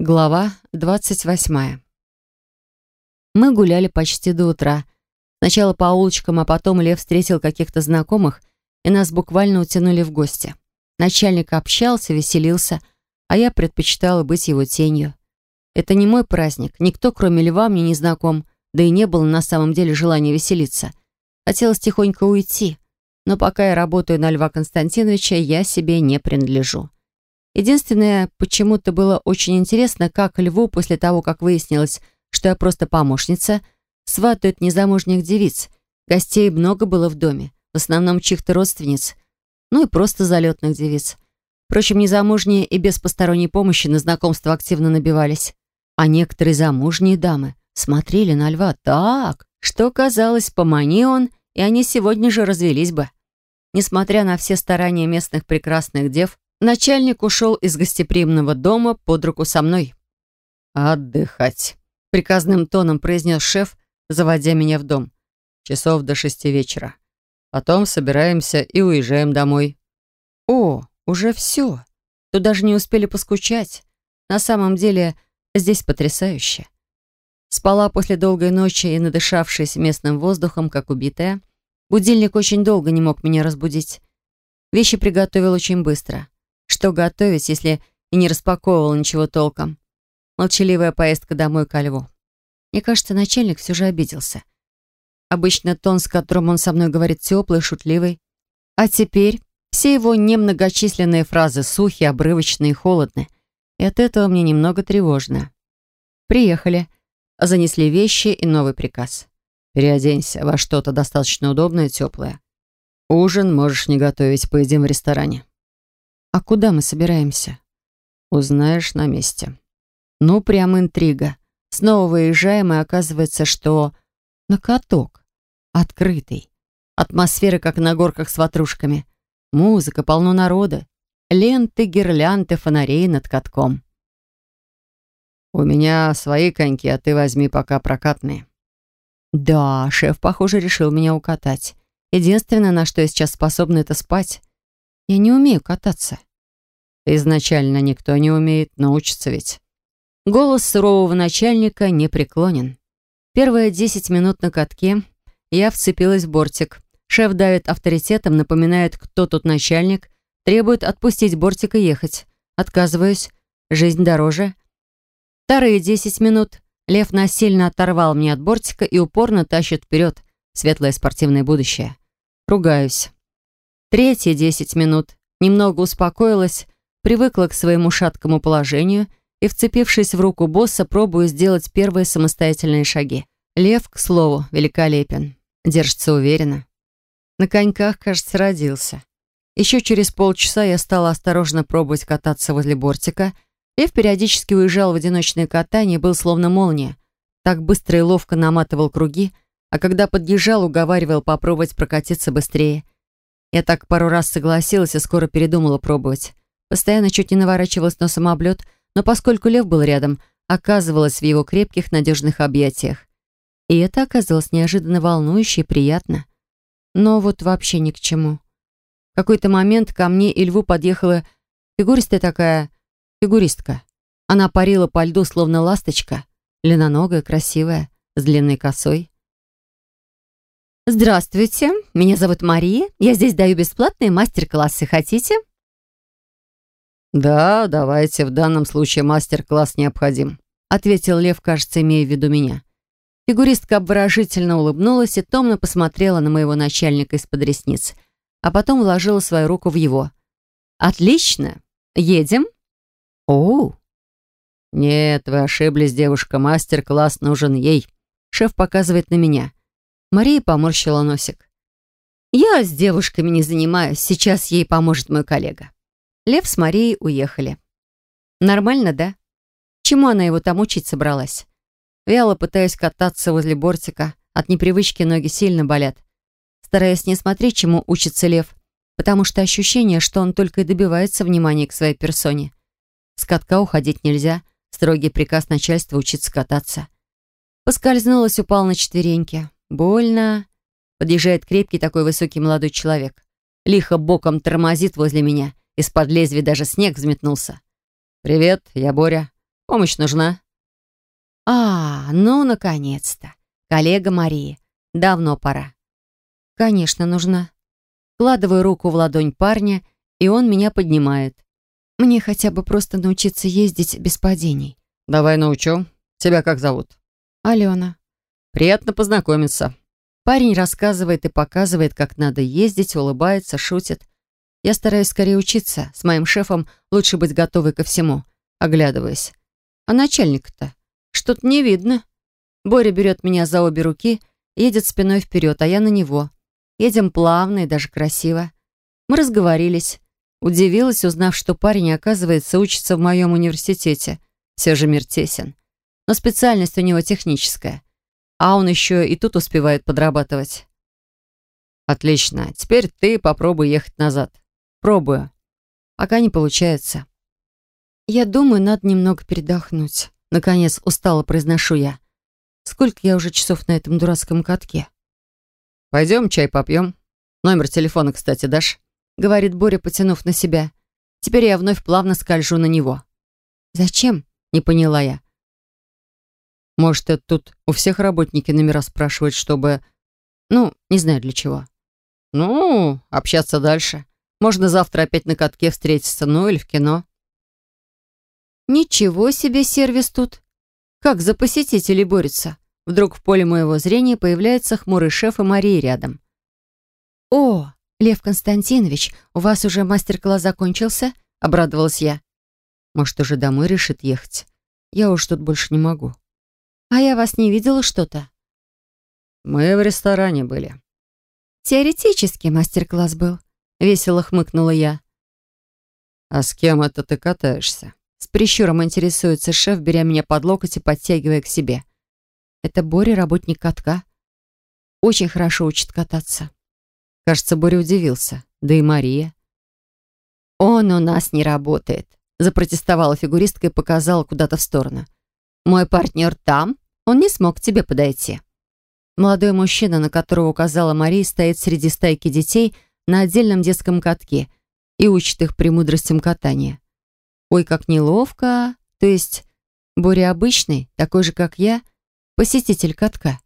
Глава 28. Мы гуляли почти до утра. Сначала по улочкам, а потом Лев встретил каких-то знакомых, и нас буквально утянули в гости. Начальник общался, веселился, а я предпочитала быть его тенью. Это не мой праздник, никто, кроме Льва, мне не знаком, да и не было на самом деле желания веселиться. Хотелось тихонько уйти, но пока я работаю на Льва Константиновича, я себе не принадлежу. Единственное, почему-то было очень интересно, как Льву, после того, как выяснилось, что я просто помощница, сватают незамужних девиц. Гостей много было в доме, в основном чьих-то родственниц, ну и просто залетных девиц. Впрочем, незамужние и без посторонней помощи на знакомство активно набивались. А некоторые замужние дамы смотрели на льва так, что казалось, помани он, и они сегодня же развелись бы. Несмотря на все старания местных прекрасных дев, Начальник ушел из гостеприимного дома под руку со мной. «Отдыхать», — приказным тоном произнес шеф, заводя меня в дом. «Часов до шести вечера. Потом собираемся и уезжаем домой». «О, уже все. Тут даже не успели поскучать. На самом деле, здесь потрясающе». Спала после долгой ночи и, надышавшись местным воздухом, как убитая, будильник очень долго не мог меня разбудить. Вещи приготовил очень быстро. Что готовить, если и не распаковывал ничего толком? Молчаливая поездка домой ко льву. Мне кажется, начальник все же обиделся. Обычно тон, с которым он со мной говорит, теплый, шутливый. А теперь все его немногочисленные фразы сухи, обрывочные и холодны. И от этого мне немного тревожно. Приехали. Занесли вещи и новый приказ. Переоденься во что-то достаточно удобное теплое. Ужин можешь не готовить, поедим в ресторане. «А куда мы собираемся?» «Узнаешь на месте». «Ну, прям интрига. Снова выезжаем, и оказывается, что... На каток. Открытый. Атмосфера, как на горках с ватрушками. Музыка, полно народа. Ленты, гирлянды, фонарей над катком». «У меня свои коньки, а ты возьми пока прокатные». «Да, шеф, похоже, решил меня укатать. Единственное, на что я сейчас способна, это спать. Я не умею кататься. Изначально никто не умеет, научиться ведь. Голос сурового начальника не преклонен. Первые десять минут на катке я вцепилась в бортик. Шеф давит авторитетом, напоминает, кто тут начальник, требует отпустить бортик и ехать. Отказываюсь. Жизнь дороже. Вторые десять минут Лев насильно оторвал меня от бортика и упорно тащит вперед светлое спортивное будущее. Ругаюсь. Третьи десять минут. Немного успокоилась, привыкла к своему шаткому положению и, вцепившись в руку босса, пробую сделать первые самостоятельные шаги. Лев, к слову, великолепен. Держится уверенно. На коньках, кажется, родился. Еще через полчаса я стала осторожно пробовать кататься возле бортика. Лев периодически уезжал в одиночное катание и был словно молния. Так быстро и ловко наматывал круги, а когда подъезжал, уговаривал попробовать прокатиться быстрее – я так пару раз согласилась и скоро передумала пробовать. Постоянно чуть не наворачивалась на самоблет, но поскольку лев был рядом, оказывалась в его крепких, надежных объятиях. И это оказалось неожиданно волнующе и приятно. Но вот вообще ни к чему. В какой-то момент ко мне и льву подъехала фигуристая такая фигуристка. Она парила по льду, словно ласточка, длинноногая, красивая, с длинной косой. «Здравствуйте, меня зовут Мария. Я здесь даю бесплатные мастер-классы. Хотите?» «Да, давайте. В данном случае мастер-класс необходим», ответил Лев, кажется, имея в виду меня. Фигуристка обворожительно улыбнулась и томно посмотрела на моего начальника из-под ресниц, а потом вложила свою руку в его. «Отлично. Едем?» «Оу!» «Нет, вы ошиблись, девушка. Мастер-класс нужен ей». Шеф показывает на меня. Мария поморщила носик. «Я с девушками не занимаюсь. Сейчас ей поможет мой коллега». Лев с Марией уехали. «Нормально, да? Чему она его там учить собралась?» Вяло пытаюсь кататься возле бортика. От непривычки ноги сильно болят. Стараясь не смотреть, чему учится Лев, потому что ощущение, что он только и добивается внимания к своей персоне. С катка уходить нельзя. Строгий приказ начальства учиться кататься. Поскользнулась, упал на четвереньки. Больно. Подъезжает крепкий такой высокий молодой человек. Лихо боком тормозит возле меня. Из-под лезвия даже снег взметнулся. «Привет, я Боря. Помощь нужна?» «А, ну, наконец-то! Коллега Марии. Давно пора». «Конечно, нужна». Кладываю руку в ладонь парня, и он меня поднимает. Мне хотя бы просто научиться ездить без падений. «Давай научу. Тебя как зовут?» «Алена». «Приятно познакомиться». Парень рассказывает и показывает, как надо ездить, улыбается, шутит. Я стараюсь скорее учиться. С моим шефом лучше быть готовой ко всему. Оглядываясь. А начальника-то? Что-то не видно. Боря берет меня за обе руки, едет спиной вперед, а я на него. Едем плавно и даже красиво. Мы разговорились. Удивилась, узнав, что парень, оказывается, учится в моем университете. Все же мир тесен. Но специальность у него техническая. А он еще и тут успевает подрабатывать. Отлично. Теперь ты попробуй ехать назад. Пробую. Пока не получается. Я думаю, надо немного передохнуть. Наконец, устало произношу я. Сколько я уже часов на этом дурацком катке? Пойдем чай попьем. Номер телефона, кстати, дашь? Говорит Боря, потянув на себя. Теперь я вновь плавно скольжу на него. Зачем? Не поняла я. Может, это тут у всех работники номера спрашивают, чтобы... Ну, не знаю для чего. Ну, общаться дальше. Можно завтра опять на катке встретиться, ну или в кино. Ничего себе сервис тут. Как за посетителей борется. Вдруг в поле моего зрения появляется хмурый шеф и Мария рядом. «О, Лев Константинович, у вас уже мастер-класс закончился?» — обрадовалась я. «Может, уже домой решит ехать? Я уж тут больше не могу». «А я вас не видела что-то?» «Мы в ресторане были». «Теоретически мастер-класс был», — весело хмыкнула я. «А с кем это ты катаешься?» С прищуром интересуется шеф, беря меня под локоть и подтягивая к себе. «Это Боря, работник катка. Очень хорошо учит кататься». Кажется, Боря удивился. Да и Мария. «Он у нас не работает», — запротестовала фигуристка и показала куда-то в сторону. «Мой партнер там, он не смог к тебе подойти». Молодой мужчина, на которого указала Мария, стоит среди стайки детей — на отдельном детском катке и учит их премудростям катания. Ой, как неловко. То есть Боря обычный, такой же, как я, посетитель катка.